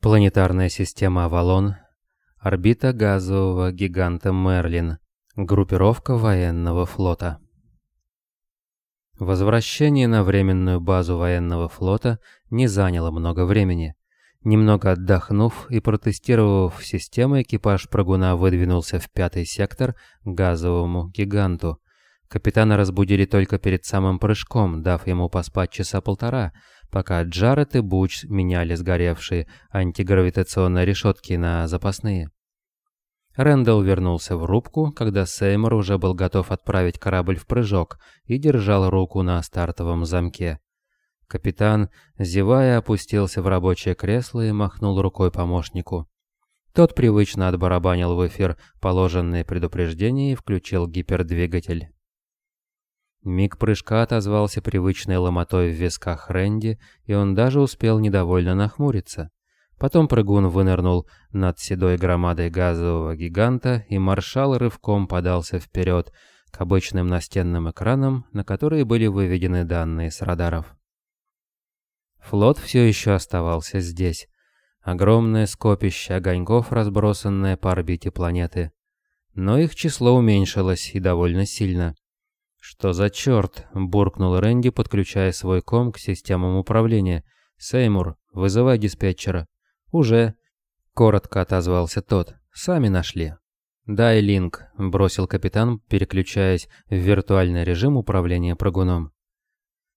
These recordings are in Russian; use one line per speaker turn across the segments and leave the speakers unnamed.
Планетарная система Авалон. Орбита газового гиганта Мерлин. Группировка военного флота. Возвращение на временную базу военного флота не заняло много времени. Немного отдохнув и протестировав систему, экипаж прыгуна выдвинулся в пятый сектор к газовому гиганту. Капитана разбудили только перед самым прыжком, дав ему поспать часа полтора – пока Джаред и Буч меняли сгоревшие антигравитационные решетки на запасные. Рэндалл вернулся в рубку, когда Сеймор уже был готов отправить корабль в прыжок и держал руку на стартовом замке. Капитан, зевая, опустился в рабочее кресло и махнул рукой помощнику. Тот привычно отбарабанил в эфир положенные предупреждения и включил гипердвигатель. Миг прыжка отозвался привычной ломотой в висках Рэнди, и он даже успел недовольно нахмуриться. Потом прыгун вынырнул над седой громадой газового гиганта, и маршал рывком подался вперед к обычным настенным экранам, на которые были выведены данные с радаров. Флот все еще оставался здесь. Огромное скопище огоньков, разбросанное по орбите планеты. Но их число уменьшилось и довольно сильно. «Что за черт?» – буркнул Рэнди, подключая свой ком к системам управления. «Сеймур, вызывай диспетчера». «Уже». Коротко отозвался тот. «Сами нашли». «Дай линк», – бросил капитан, переключаясь в виртуальный режим управления прыгуном.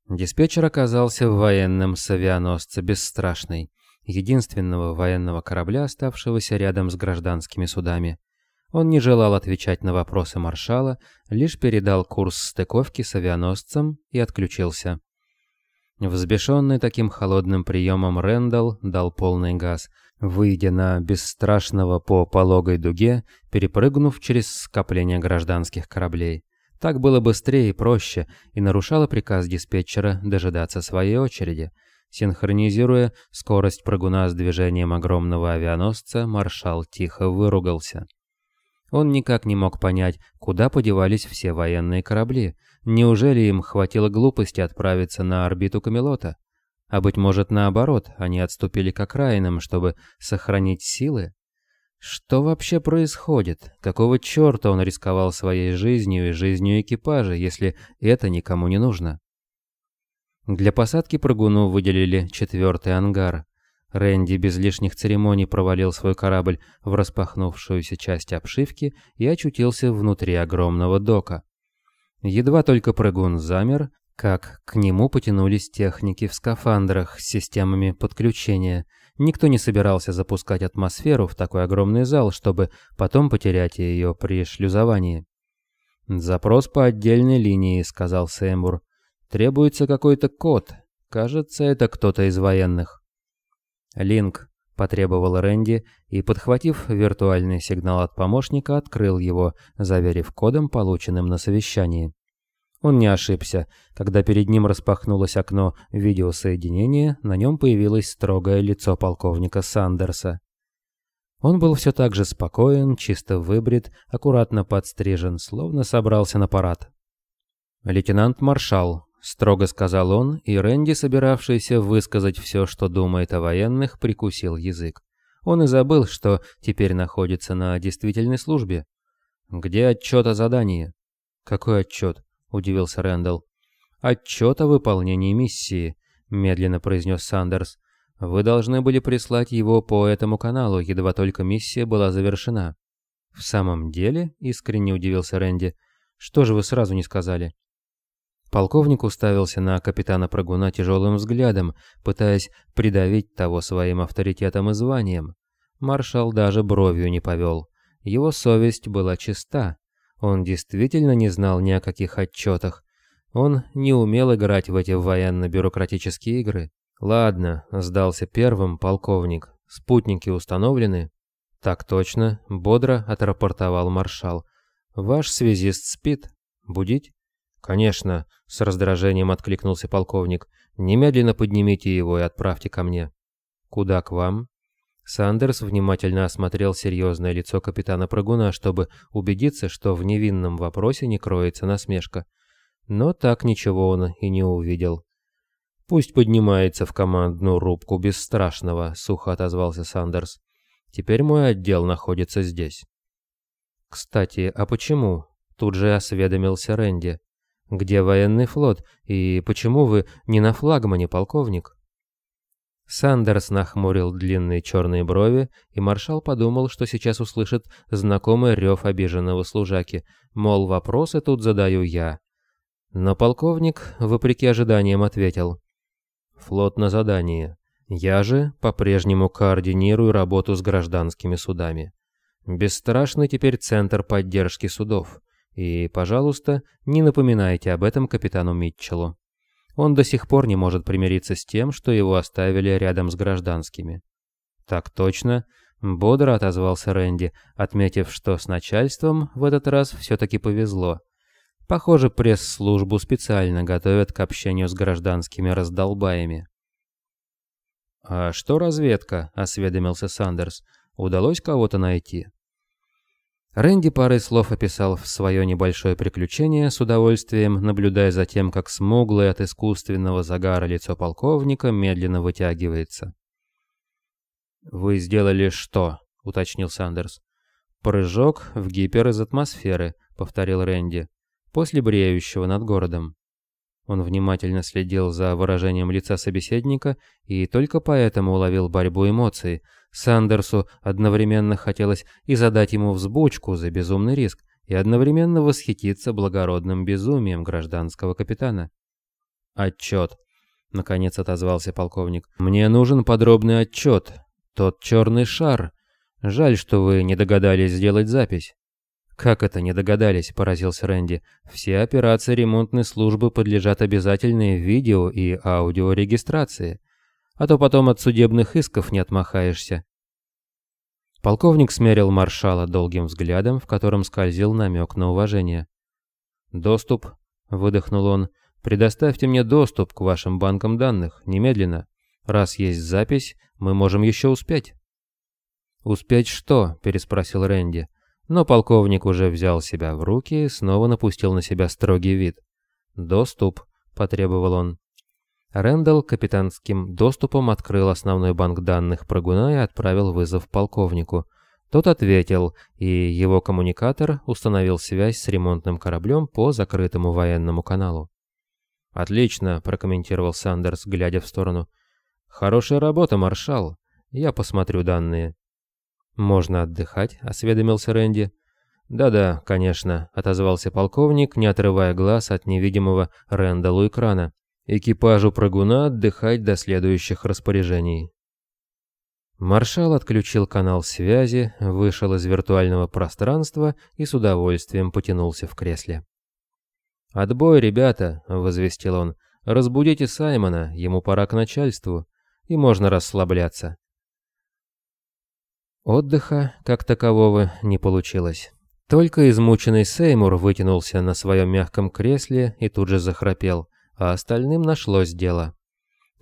Диспетчер оказался в военном с авианосца «Бесстрашный», единственного военного корабля, оставшегося рядом с гражданскими судами. Он не желал отвечать на вопросы маршала, лишь передал курс стыковки с авианосцем и отключился. Взбешенный таким холодным приемом Рэндалл дал полный газ, выйдя на бесстрашного по пологой дуге, перепрыгнув через скопление гражданских кораблей. Так было быстрее и проще, и нарушало приказ диспетчера дожидаться своей очереди. Синхронизируя скорость прыгуна с движением огромного авианосца, маршал тихо выругался. Он никак не мог понять, куда подевались все военные корабли. Неужели им хватило глупости отправиться на орбиту Камелота? А быть может наоборот, они отступили к окраинам, чтобы сохранить силы? Что вообще происходит? Какого черта он рисковал своей жизнью и жизнью экипажа, если это никому не нужно? Для посадки прыгуну выделили четвертый ангар. Рэнди без лишних церемоний провалил свой корабль в распахнувшуюся часть обшивки и очутился внутри огромного дока. Едва только прыгун замер, как к нему потянулись техники в скафандрах с системами подключения. Никто не собирался запускать атмосферу в такой огромный зал, чтобы потом потерять ее при шлюзовании. «Запрос по отдельной линии», — сказал Сэмбур. «Требуется какой-то код. Кажется, это кто-то из военных». «Линк», — потребовал Рэнди, и, подхватив виртуальный сигнал от помощника, открыл его, заверив кодом, полученным на совещании. Он не ошибся. Когда перед ним распахнулось окно видеосоединения, на нем появилось строгое лицо полковника Сандерса. Он был все так же спокоен, чисто выбрит, аккуратно подстрижен, словно собрался на парад. «Лейтенант Маршал», Строго сказал он, и Рэнди, собиравшийся высказать все, что думает о военных, прикусил язык. Он и забыл, что теперь находится на действительной службе. «Где отчет о задании?» «Какой отчет?» – удивился Рэндалл. «Отчет о выполнении миссии», – медленно произнес Сандерс. «Вы должны были прислать его по этому каналу, едва только миссия была завершена». «В самом деле?» – искренне удивился Рэнди. «Что же вы сразу не сказали?» Полковник уставился на капитана Прыгуна тяжелым взглядом, пытаясь придавить того своим авторитетом и званием. Маршал даже бровью не повел. Его совесть была чиста. Он действительно не знал ни о каких отчетах. Он не умел играть в эти военно-бюрократические игры. «Ладно», — сдался первым полковник. «Спутники установлены?» «Так точно», — бодро отрапортовал маршал. «Ваш связист спит. Будить?» «Конечно», — с раздражением откликнулся полковник. «Немедленно поднимите его и отправьте ко мне». «Куда к вам?» Сандерс внимательно осмотрел серьезное лицо капитана Прыгуна, чтобы убедиться, что в невинном вопросе не кроется насмешка. Но так ничего он и не увидел. «Пусть поднимается в командную рубку бесстрашного», — сухо отозвался Сандерс. «Теперь мой отдел находится здесь». «Кстати, а почему?» — тут же осведомился Рэнди. «Где военный флот? И почему вы не на флагмане, полковник?» Сандерс нахмурил длинные черные брови, и маршал подумал, что сейчас услышит знакомый рев обиженного служаки, мол, вопросы тут задаю я. Но полковник, вопреки ожиданиям, ответил. «Флот на задании. Я же по-прежнему координирую работу с гражданскими судами. Бесстрашный теперь центр поддержки судов. И, пожалуйста, не напоминайте об этом капитану Митчеллу». Он до сих пор не может примириться с тем, что его оставили рядом с гражданскими. «Так точно», — бодро отозвался Рэнди, отметив, что с начальством в этот раз все-таки повезло. Похоже, пресс-службу специально готовят к общению с гражданскими раздолбаями. «А что разведка?» — осведомился Сандерс. «Удалось кого-то найти?» Рэнди парой слов описал свое небольшое приключение, с удовольствием наблюдая за тем, как смуглое от искусственного загара лицо полковника медленно вытягивается. «Вы сделали что?» — уточнил Сандерс. «Прыжок в гипер из атмосферы», — повторил Рэнди, — «после бреющего над городом». Он внимательно следил за выражением лица собеседника и только поэтому уловил борьбу эмоций — Сандерсу одновременно хотелось и задать ему взбучку за безумный риск, и одновременно восхититься благородным безумием гражданского капитана. «Отчет», — наконец отозвался полковник. «Мне нужен подробный отчет. Тот черный шар. Жаль, что вы не догадались сделать запись». «Как это не догадались?» – поразился Рэнди. «Все операции ремонтной службы подлежат обязательной видео и аудиорегистрации а то потом от судебных исков не отмахаешься. Полковник смерил маршала долгим взглядом, в котором скользил намек на уважение. «Доступ», — выдохнул он, — «предоставьте мне доступ к вашим банкам данных, немедленно. Раз есть запись, мы можем еще успеть». «Успеть что?» — переспросил Рэнди. Но полковник уже взял себя в руки и снова напустил на себя строгий вид. «Доступ», — потребовал он. Рэндалл капитанским доступом открыл основной банк данных прыгуна и отправил вызов полковнику. Тот ответил, и его коммуникатор установил связь с ремонтным кораблем по закрытому военному каналу. «Отлично», — прокомментировал Сандерс, глядя в сторону. «Хорошая работа, маршал. Я посмотрю данные». «Можно отдыхать», — осведомился Рэнди. «Да-да, конечно», — отозвался полковник, не отрывая глаз от невидимого Рэндаллу экрана. Экипажу прыгуна отдыхать до следующих распоряжений. Маршал отключил канал связи, вышел из виртуального пространства и с удовольствием потянулся в кресле. «Отбой, ребята!» — возвестил он. «Разбудите Саймона, ему пора к начальству, и можно расслабляться». Отдыха, как такового, не получилось. Только измученный Сеймур вытянулся на своем мягком кресле и тут же захрапел а остальным нашлось дело.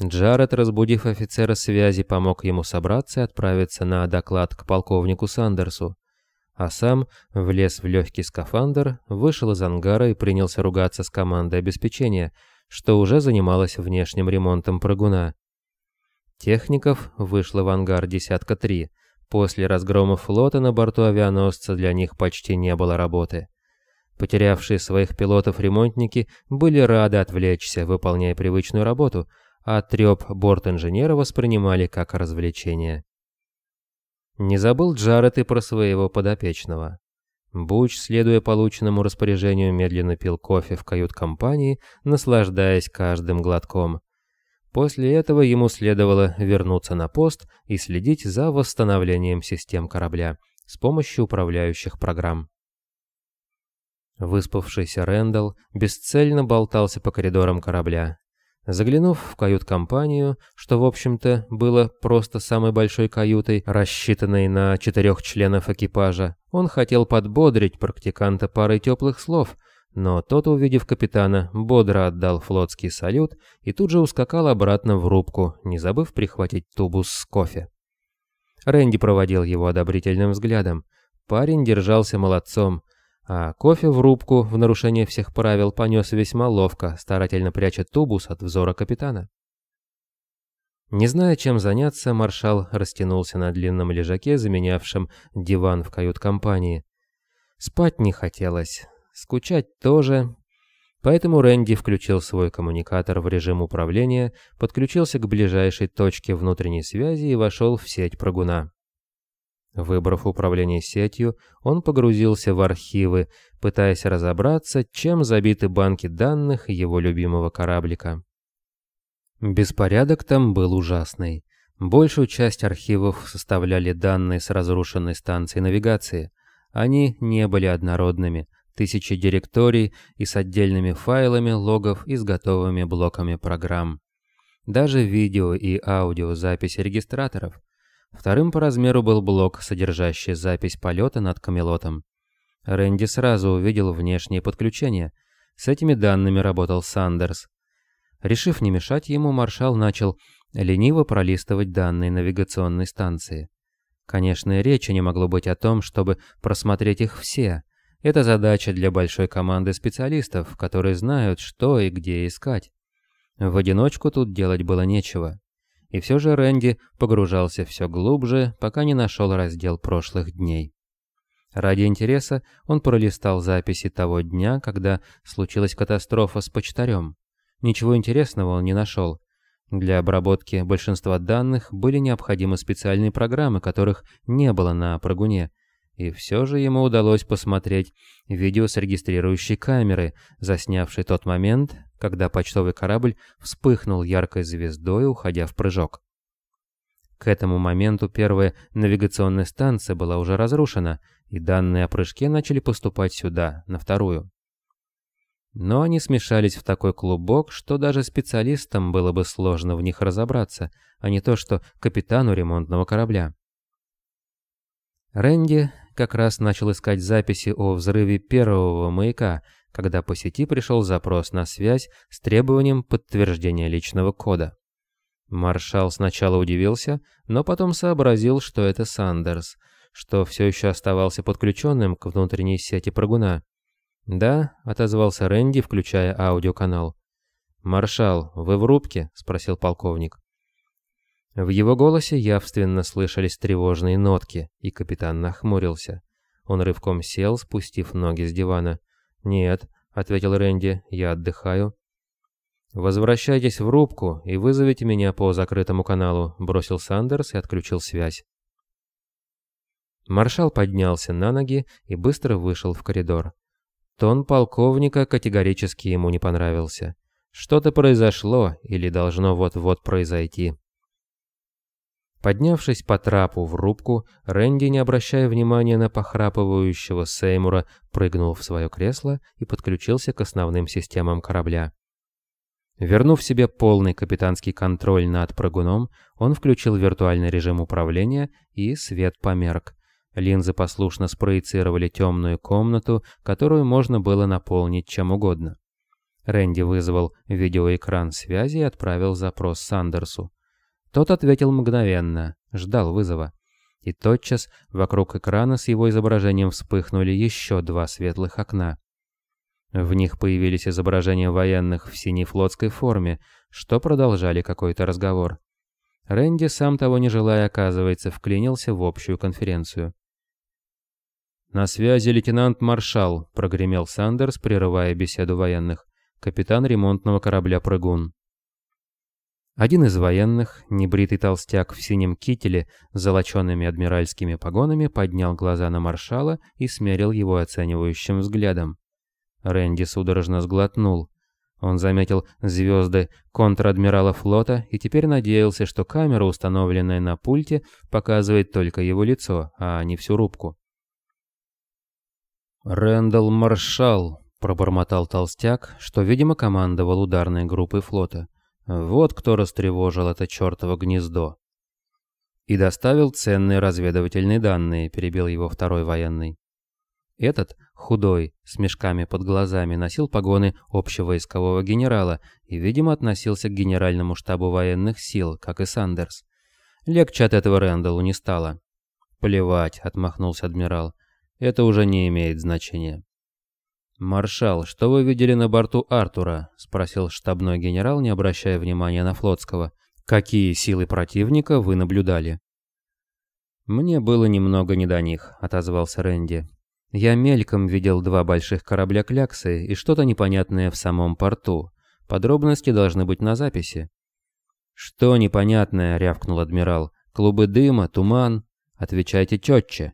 Джаред, разбудив офицера связи, помог ему собраться и отправиться на доклад к полковнику Сандерсу. А сам влез в легкий скафандр, вышел из ангара и принялся ругаться с командой обеспечения, что уже занималась внешним ремонтом прыгуна. Техников вышло в ангар десятка три. После разгрома флота на борту авианосца для них почти не было работы. Потерявшие своих пилотов-ремонтники были рады отвлечься, выполняя привычную работу, а треп борт-инженера воспринимали как развлечение. Не забыл Джаред и про своего подопечного. Буч, следуя полученному распоряжению, медленно пил кофе в кают-компании, наслаждаясь каждым глотком. После этого ему следовало вернуться на пост и следить за восстановлением систем корабля с помощью управляющих программ. Выспавшийся Рэндалл бесцельно болтался по коридорам корабля. Заглянув в кают-компанию, что, в общем-то, было просто самой большой каютой, рассчитанной на четырех членов экипажа, он хотел подбодрить практиканта парой теплых слов, но тот, увидев капитана, бодро отдал флотский салют и тут же ускакал обратно в рубку, не забыв прихватить тубус с кофе. Рэнди проводил его одобрительным взглядом. Парень держался молодцом, а кофе в рубку, в нарушение всех правил, понес весьма ловко, старательно пряча тубус от взора капитана. Не зная, чем заняться, маршал растянулся на длинном лежаке, заменявшем диван в кают-компании. Спать не хотелось, скучать тоже, поэтому Рэнди включил свой коммуникатор в режим управления, подключился к ближайшей точке внутренней связи и вошел в сеть прогуна. Выбрав управление сетью, он погрузился в архивы, пытаясь разобраться, чем забиты банки данных его любимого кораблика. Беспорядок там был ужасный. Большую часть архивов составляли данные с разрушенной станции навигации. Они не были однородными, тысячи директорий и с отдельными файлами логов и с готовыми блоками программ. Даже видео и аудиозаписи регистраторов. Вторым по размеру был блок, содержащий запись полета над Камелотом. Рэнди сразу увидел внешнее подключение. С этими данными работал Сандерс. Решив не мешать ему, маршал начал лениво пролистывать данные навигационной станции. Конечно, речи не могло быть о том, чтобы просмотреть их все. Это задача для большой команды специалистов, которые знают, что и где искать. В одиночку тут делать было нечего. И все же Рэнди погружался все глубже, пока не нашел раздел прошлых дней. Ради интереса он пролистал записи того дня, когда случилась катастрофа с почтарем. Ничего интересного он не нашел. Для обработки большинства данных были необходимы специальные программы, которых не было на прогуне. И все же ему удалось посмотреть видео с регистрирующей камеры, заснявшей тот момент, когда почтовый корабль вспыхнул яркой звездой, уходя в прыжок. К этому моменту первая навигационная станция была уже разрушена, и данные о прыжке начали поступать сюда, на вторую. Но они смешались в такой клубок, что даже специалистам было бы сложно в них разобраться, а не то что капитану ремонтного корабля. Рэнди как раз начал искать записи о взрыве первого маяка, когда по сети пришел запрос на связь с требованием подтверждения личного кода. Маршал сначала удивился, но потом сообразил, что это Сандерс, что все еще оставался подключенным к внутренней сети прогуна. «Да», — отозвался Рэнди, включая аудиоканал. «Маршал, вы в рубке?» — спросил полковник. В его голосе явственно слышались тревожные нотки, и капитан нахмурился. Он рывком сел, спустив ноги с дивана. «Нет», — ответил Рэнди, — «я отдыхаю». «Возвращайтесь в рубку и вызовите меня по закрытому каналу», — бросил Сандерс и отключил связь. Маршал поднялся на ноги и быстро вышел в коридор. Тон полковника категорически ему не понравился. Что-то произошло или должно вот-вот произойти. Поднявшись по трапу в рубку, Рэнди, не обращая внимания на похрапывающего Сеймура, прыгнул в свое кресло и подключился к основным системам корабля. Вернув себе полный капитанский контроль над прыгуном, он включил виртуальный режим управления и свет померк. Линзы послушно спроецировали темную комнату, которую можно было наполнить чем угодно. Рэнди вызвал видеоэкран связи и отправил запрос Сандерсу. Тот ответил мгновенно, ждал вызова. И тотчас вокруг экрана с его изображением вспыхнули еще два светлых окна. В них появились изображения военных в синей флотской форме, что продолжали какой-то разговор. Рэнди, сам того не желая, оказывается, вклинился в общую конференцию. «На связи лейтенант-маршал», — прогремел Сандерс, прерывая беседу военных. «Капитан ремонтного корабля «Прыгун». Один из военных, небритый толстяк в синем кителе с золоченными адмиральскими погонами, поднял глаза на маршала и смерил его оценивающим взглядом. Рэнди судорожно сглотнул. Он заметил звезды контр-адмирала флота и теперь надеялся, что камера, установленная на пульте, показывает только его лицо, а не всю рубку. «Рэндалл Маршал», — пробормотал толстяк, что, видимо, командовал ударной группой флота. «Вот кто растревожил это чертово гнездо». «И доставил ценные разведывательные данные», — перебил его второй военный. Этот, худой, с мешками под глазами, носил погоны общевойскового генерала и, видимо, относился к генеральному штабу военных сил, как и Сандерс. Легче от этого Рэндаллу не стало. «Плевать», — отмахнулся адмирал. Это уже не имеет значения. «Маршал, что вы видели на борту Артура?» — спросил штабной генерал, не обращая внимания на флотского. Какие силы противника вы наблюдали? Мне было немного не до них, отозвался Рэнди. Я мельком видел два больших корабля Кляксы и что-то непонятное в самом порту. Подробности должны быть на записи. «Что непонятное?» — рявкнул адмирал. «Клубы дыма, туман. Отвечайте четче».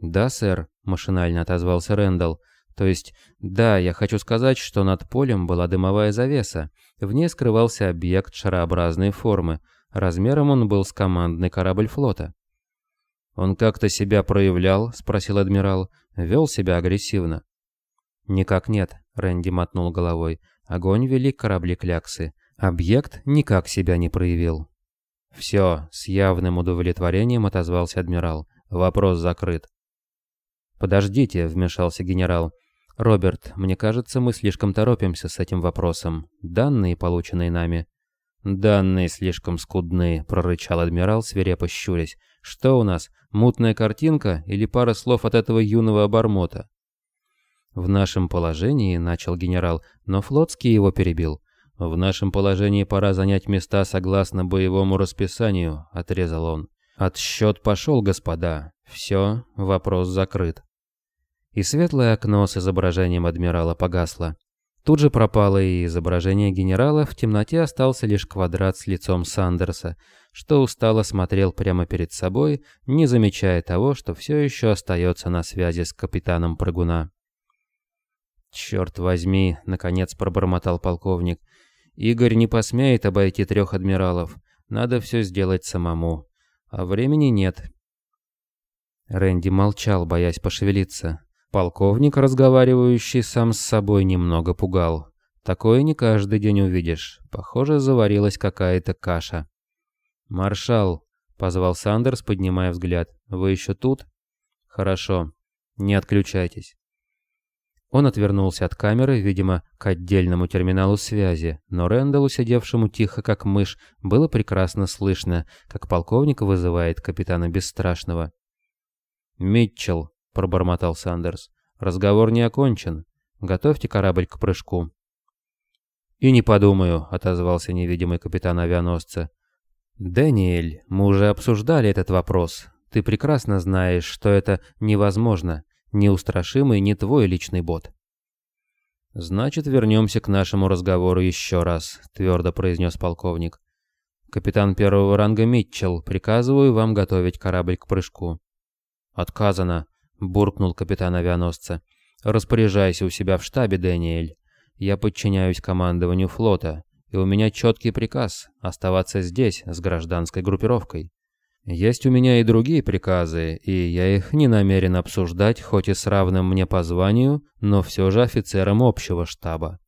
«Да, сэр», — машинально отозвался Рэндалл. «То есть, да, я хочу сказать, что над полем была дымовая завеса. В ней скрывался объект шарообразной формы. Размером он был с командный корабль флота». «Он как-то себя проявлял?» — спросил адмирал. «Вел себя агрессивно?» «Никак нет», — Рэнди мотнул головой. «Огонь вели корабли Кляксы. Объект никак себя не проявил». «Все», — с явным удовлетворением отозвался адмирал. «Вопрос закрыт». «Подождите», — вмешался генерал. «Роберт, мне кажется, мы слишком торопимся с этим вопросом. Данные, полученные нами...» «Данные слишком скудны», — прорычал адмирал, свирепо щурясь. «Что у нас, мутная картинка или пара слов от этого юного обормота?» «В нашем положении», — начал генерал, но Флотский его перебил. «В нашем положении пора занять места согласно боевому расписанию», — отрезал он. «Отсчет пошел, господа. Все, вопрос закрыт». И светлое окно с изображением адмирала погасло. Тут же пропало и изображение генерала, в темноте остался лишь квадрат с лицом Сандерса, что устало смотрел прямо перед собой, не замечая того, что все еще остается на связи с капитаном прыгуна. «Черт возьми!» — наконец пробормотал полковник. «Игорь не посмеет обойти трех адмиралов. Надо все сделать самому. А времени нет». Рэнди молчал, боясь пошевелиться. Полковник, разговаривающий сам с собой, немного пугал. Такое не каждый день увидишь. Похоже, заварилась какая-то каша. «Маршал», — позвал Сандерс, поднимая взгляд, — «вы еще тут?» «Хорошо. Не отключайтесь». Он отвернулся от камеры, видимо, к отдельному терминалу связи, но Рэндаллу, сидевшему тихо как мышь, было прекрасно слышно, как полковник вызывает капитана Бесстрашного. «Митчелл», — пробормотал Сандерс, — «разговор не окончен. Готовьте корабль к прыжку». «И не подумаю», — отозвался невидимый капитан авианосца. «Дэниэль, мы уже обсуждали этот вопрос. Ты прекрасно знаешь, что это невозможно. Неустрашимый не твой личный бот. «Значит, вернемся к нашему разговору еще раз», — твердо произнес полковник. «Капитан первого ранга Митчелл, приказываю вам готовить корабль к прыжку». «Отказано», — буркнул капитан авианосца. «Распоряжайся у себя в штабе, Дэниэль. Я подчиняюсь командованию флота, и у меня четкий приказ оставаться здесь с гражданской группировкой. Есть у меня и другие приказы, и я их не намерен обсуждать, хоть и с равным мне по званию, но все же офицером общего штаба.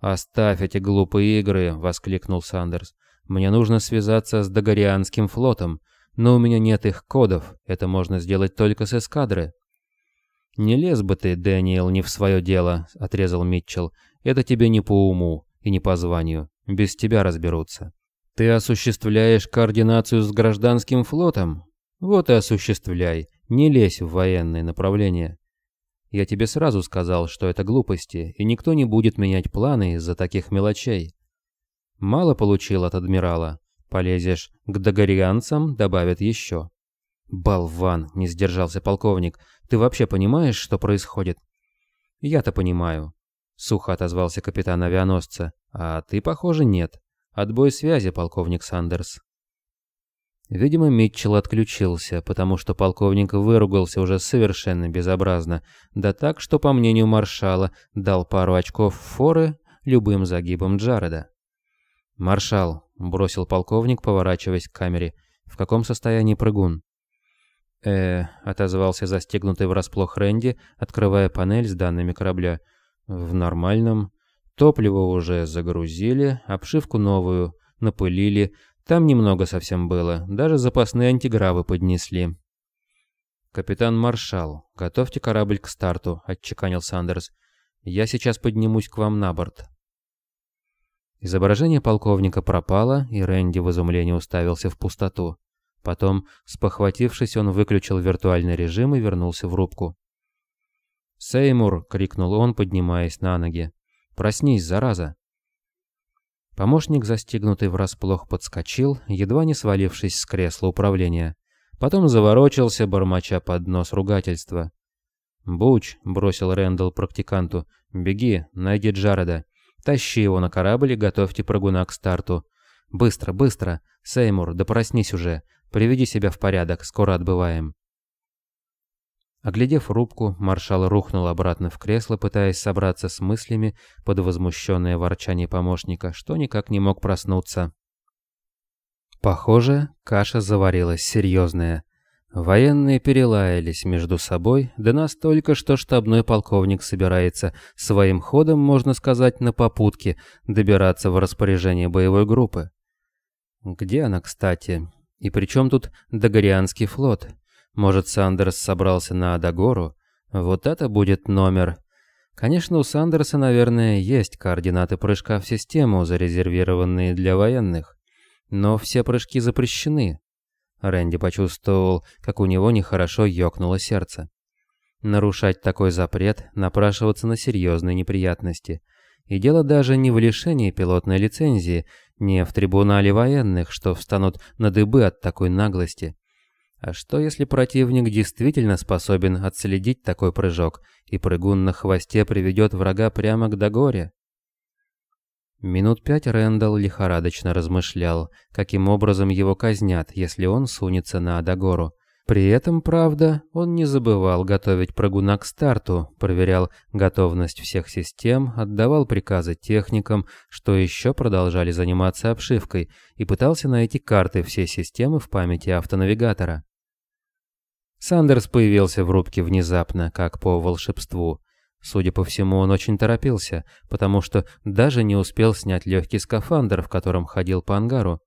«Оставь эти глупые игры!» — воскликнул Сандерс. «Мне нужно связаться с Дагорианским флотом, но у меня нет их кодов, это можно сделать только с эскадры». «Не лез бы ты, Дэниел, не в свое дело», — отрезал Митчелл. «Это тебе не по уму и не по званию. Без тебя разберутся». Ты осуществляешь координацию с гражданским флотом? Вот и осуществляй, не лезь в военные направления. Я тебе сразу сказал, что это глупости, и никто не будет менять планы из-за таких мелочей. Мало получил от адмирала. Полезешь к догорианцам, добавят еще. «Болван!» — не сдержался полковник. «Ты вообще понимаешь, что происходит?» «Я-то понимаю», — сухо отозвался капитан авианосца. «А ты, похоже, нет. Отбой связи, полковник Сандерс. Видимо, Митчелл отключился, потому что полковник выругался уже совершенно безобразно, да так, что, по мнению маршала, дал пару очков форы любым загибам Джареда. «Маршал», — бросил полковник, поворачиваясь к камере, — «в каком состоянии прыгун?» «Э-э», — отозвался застегнутый врасплох Рэнди, открывая панель с данными корабля. «В нормальном. Топливо уже загрузили, обшивку новую, напылили. Там немного совсем было, даже запасные антигравы поднесли. «Капитан Маршал, готовьте корабль к старту», — отчеканил Сандерс. «Я сейчас поднимусь к вам на борт». Изображение полковника пропало, и Рэнди в изумлении уставился в пустоту. Потом, спохватившись, он выключил виртуальный режим и вернулся в рубку. «Сеймур!» — крикнул он, поднимаясь на ноги. Проснись, зараза!» Помощник, застигнутый врасплох, подскочил, едва не свалившись с кресла управления. Потом заворочился, бормоча под нос ругательства. «Буч», — бросил Рэндалл практиканту, — «беги, найди Джареда. Тащи его на корабль и готовьте прыгуна к старту. Быстро, быстро! Сеймур, да проснись уже. Приведи себя в порядок, скоро отбываем». Оглядев рубку, маршал рухнул обратно в кресло, пытаясь собраться с мыслями под возмущенное ворчание помощника, что никак не мог проснуться. Похоже, каша заварилась серьезная. Военные перелаялись между собой, да настолько, что штабной полковник собирается своим ходом, можно сказать, на попутке добираться в распоряжение боевой группы. Где она, кстати? И при чем тут Дагорианский флот? Может, Сандерс собрался на Адагору? Вот это будет номер. Конечно, у Сандерса, наверное, есть координаты прыжка в систему, зарезервированные для военных. Но все прыжки запрещены. Рэнди почувствовал, как у него нехорошо ёкнуло сердце. Нарушать такой запрет, напрашиваться на серьезные неприятности. И дело даже не в лишении пилотной лицензии, не в трибунале военных, что встанут на дыбы от такой наглости. А что если противник действительно способен отследить такой прыжок, и прыгун на хвосте приведет врага прямо к Дагоре? Минут пять Рэндалл лихорадочно размышлял, каким образом его казнят, если он сунется на Адагору. При этом, правда, он не забывал готовить прыгуна к старту, проверял готовность всех систем, отдавал приказы техникам, что еще продолжали заниматься обшивкой, и пытался найти карты всей системы в памяти автонавигатора. Сандерс появился в рубке внезапно, как по волшебству. Судя по всему, он очень торопился, потому что даже не успел снять легкий скафандр, в котором ходил по ангару.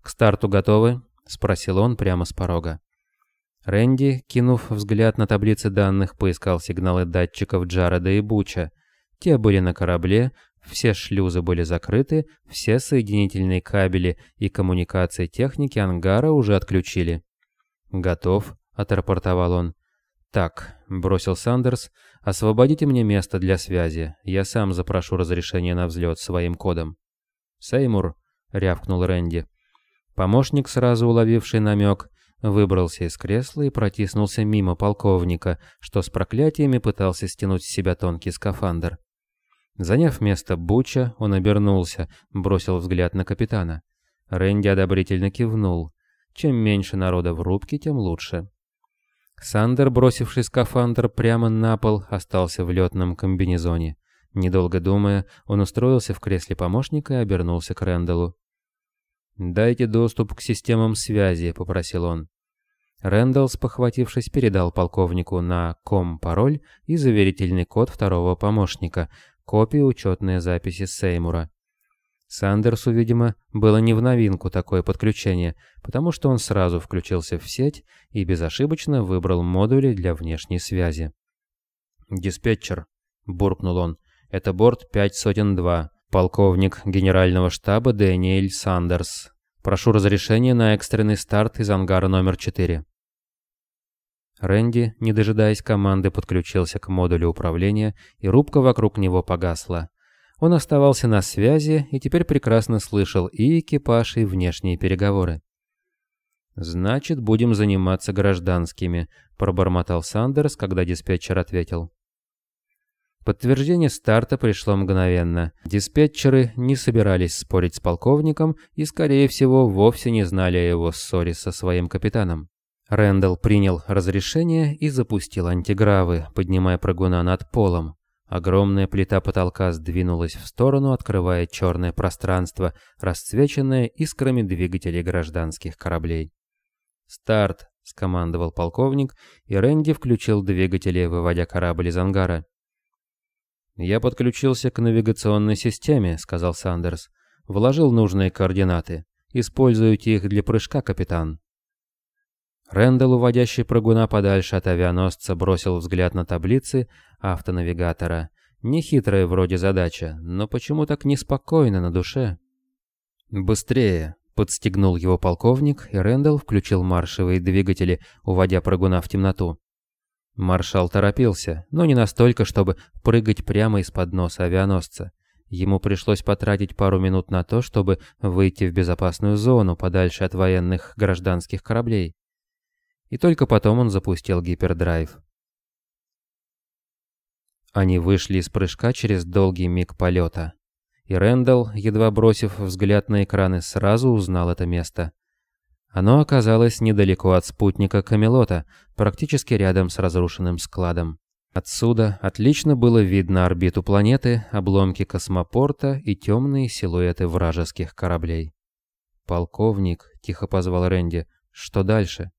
«К старту готовы?» — спросил он прямо с порога. Рэнди, кинув взгляд на таблицы данных, поискал сигналы датчиков Джареда и Буча. Те были на корабле, все шлюзы были закрыты, все соединительные кабели и коммуникации техники ангара уже отключили. «Готов», — отрапортовал он. «Так», — бросил Сандерс, — «освободите мне место для связи. Я сам запрошу разрешение на взлет своим кодом». «Сеймур», — рявкнул Рэнди. Помощник, сразу уловивший намек, выбрался из кресла и протиснулся мимо полковника, что с проклятиями пытался стянуть с себя тонкий скафандр. Заняв место Буча, он обернулся, бросил взгляд на капитана. Рэнди одобрительно кивнул. Чем меньше народа в рубке, тем лучше. Сандер, бросивший скафандр прямо на пол, остался в летном комбинезоне. Недолго думая, он устроился в кресле помощника и обернулся к Рэндаллу. «Дайте доступ к системам связи», — попросил он. Рэндалл, спохватившись, передал полковнику на ком пароль и заверительный код второго помощника, копии учетной записи Сеймура. Сандерсу, видимо, было не в новинку такое подключение, потому что он сразу включился в сеть и безошибочно выбрал модули для внешней связи. «Диспетчер», — буркнул он, — «это борт 502, полковник генерального штаба Дэниэль Сандерс. Прошу разрешения на экстренный старт из ангара номер 4». Рэнди, не дожидаясь команды, подключился к модулю управления, и рубка вокруг него погасла. Он оставался на связи и теперь прекрасно слышал и экипаж, и внешние переговоры. «Значит, будем заниматься гражданскими», — пробормотал Сандерс, когда диспетчер ответил. Подтверждение старта пришло мгновенно. Диспетчеры не собирались спорить с полковником и, скорее всего, вовсе не знали о его ссоре со своим капитаном. Рэндалл принял разрешение и запустил антигравы, поднимая прыгуна над полом. Огромная плита потолка сдвинулась в сторону, открывая черное пространство, расцвеченное искрами двигателей гражданских кораблей. «Старт!» — скомандовал полковник, и Рэнди включил двигатели, выводя корабль из ангара. «Я подключился к навигационной системе», — сказал Сандерс. «Вложил нужные координаты. Используйте их для прыжка, капитан». Рэндалл, уводящий прыгуна подальше от авианосца, бросил взгляд на таблицы автонавигатора. Нехитрая вроде задача, но почему так неспокойно на душе? «Быстрее!» — подстегнул его полковник, и Рэндалл включил маршевые двигатели, уводя прыгуна в темноту. Маршал торопился, но не настолько, чтобы прыгать прямо из-под носа авианосца. Ему пришлось потратить пару минут на то, чтобы выйти в безопасную зону, подальше от военных гражданских кораблей. И только потом он запустил гипердрайв. Они вышли из прыжка через долгий миг полета. И Рэндалл, едва бросив взгляд на экраны, сразу узнал это место. Оно оказалось недалеко от спутника Камелота, практически рядом с разрушенным складом. Отсюда отлично было видно орбиту планеты, обломки космопорта и темные силуэты вражеских кораблей. «Полковник», — тихо позвал Рэнди, — «что дальше?»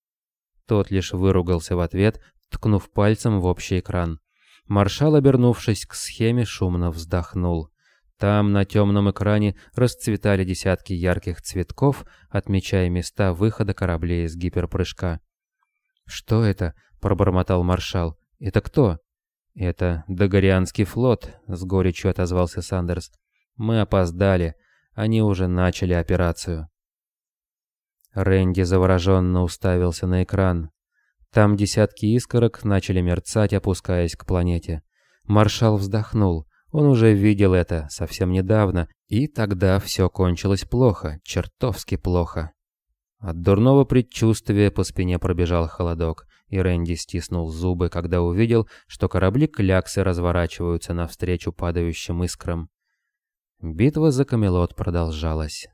Тот лишь выругался в ответ, ткнув пальцем в общий экран. Маршал, обернувшись к схеме, шумно вздохнул. Там на темном экране расцветали десятки ярких цветков, отмечая места выхода кораблей из гиперпрыжка. «Что это?» — пробормотал маршал. «Это кто?» «Это Догорианский флот», — с горечью отозвался Сандерс. «Мы опоздали. Они уже начали операцию». Рэнди завороженно уставился на экран. Там десятки искорок начали мерцать, опускаясь к планете. Маршал вздохнул. Он уже видел это совсем недавно, и тогда все кончилось плохо, чертовски плохо. От дурного предчувствия по спине пробежал холодок, и Рэнди стиснул зубы, когда увидел, что корабли Кляксы разворачиваются навстречу падающим искрам. Битва за Камелот продолжалась.